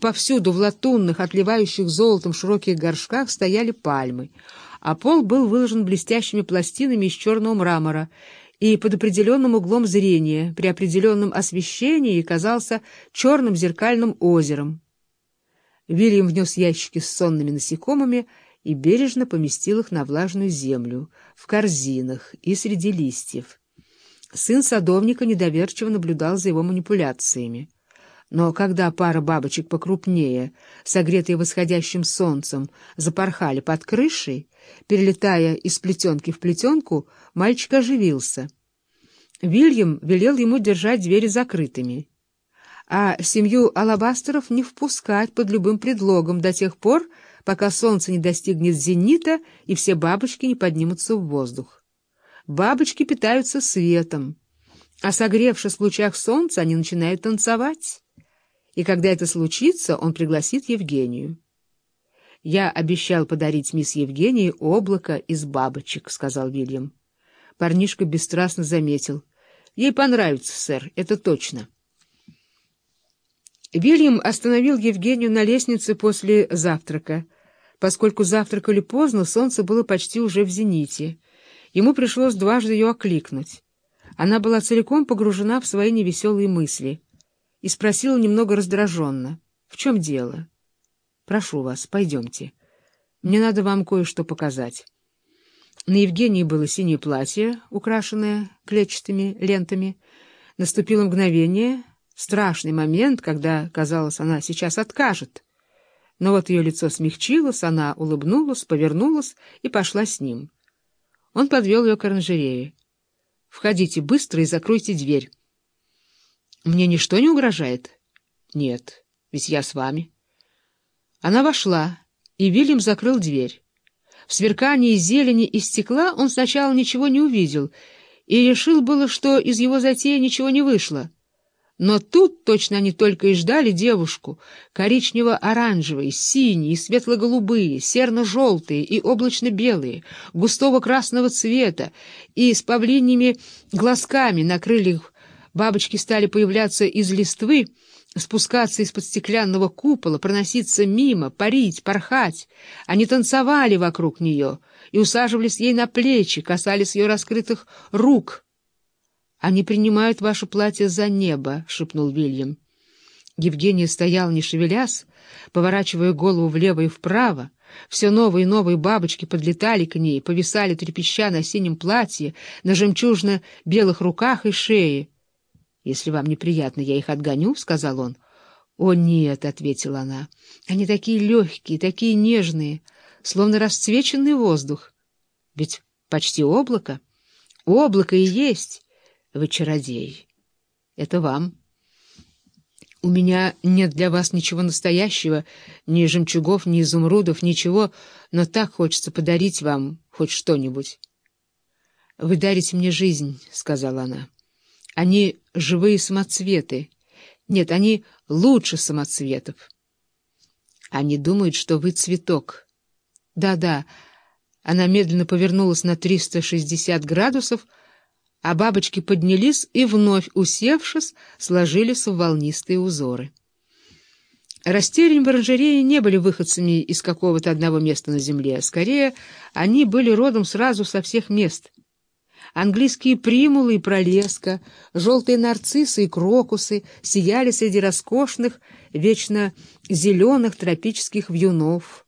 Повсюду в латунных, отливающих золотом широких горшках стояли пальмы, а пол был выложен блестящими пластинами из черного мрамора и под определенным углом зрения, при определенном освещении казался черным зеркальным озером. Вильям внес ящики с сонными насекомыми и бережно поместил их на влажную землю, в корзинах и среди листьев. Сын садовника недоверчиво наблюдал за его манипуляциями. Но когда пара бабочек покрупнее, согретые восходящим солнцем, запорхали под крышей, перелетая из плетенки в плетенку, мальчик оживился. Вильям велел ему держать двери закрытыми, а семью алабастеров не впускать под любым предлогом до тех пор, пока солнце не достигнет зенита и все бабочки не поднимутся в воздух. Бабочки питаются светом, а согревшись в лучах солнца, они начинают танцевать и когда это случится, он пригласит Евгению. «Я обещал подарить мисс Евгении облако из бабочек», — сказал Вильям. Парнишка бесстрастно заметил. «Ей понравится, сэр, это точно». Вильям остановил Евгению на лестнице после завтрака. Поскольку завтракали поздно, солнце было почти уже в зените. Ему пришлось дважды ее окликнуть. Она была целиком погружена в свои невеселые мысли — и спросила немного раздраженно. — В чем дело? — Прошу вас, пойдемте. Мне надо вам кое-что показать. На Евгении было синее платье, украшенное клетчатыми лентами. Наступило мгновение, страшный момент, когда, казалось, она сейчас откажет. Но вот ее лицо смягчилось, она улыбнулась, повернулась и пошла с ним. Он подвел ее к оранжерее. — Входите быстро и закройте дверь. Мне ничто не угрожает? Нет, ведь я с вами. Она вошла, и Вильям закрыл дверь. В сверкании зелени и стекла он сначала ничего не увидел и решил было, что из его затеи ничего не вышло. Но тут точно они только и ждали девушку, коричнево-оранжевые, синие, светло-голубые, серно-желтые и облачно-белые, густого красного цвета и с павлиньими глазками на крыльях Бабочки стали появляться из листвы, спускаться из-под стеклянного купола, проноситься мимо, парить, порхать. Они танцевали вокруг нее и усаживались ей на плечи, касались ее раскрытых рук. «Они принимают ваше платье за небо», — шепнул Вильям. Евгения стоял, не шевелясь, поворачивая голову влево и вправо. Все новые и новые бабочки подлетали к ней, повисали трепеща на синем платье, на жемчужно-белых руках и шее. «Если вам неприятно, я их отгоню», — сказал он. «О, нет», — ответила она, — «они такие легкие, такие нежные, словно расцвеченный воздух. Ведь почти облако. Облако и есть. Вы чародей. Это вам». «У меня нет для вас ничего настоящего, ни жемчугов, ни изумрудов, ничего, но так хочется подарить вам хоть что-нибудь». «Вы дарите мне жизнь», — сказала она. Они живые самоцветы. Нет, они лучше самоцветов. Они думают, что вы цветок. Да-да. Она медленно повернулась на 360 градусов, а бабочки поднялись и, вновь усевшись, сложились в волнистые узоры. Растения в не были выходцами из какого-то одного места на земле. Скорее, они были родом сразу со всех мест — Английские примулы и пролеска, желтые нарциссы и крокусы сияли среди роскошных, вечно зеленых тропических вьюнов —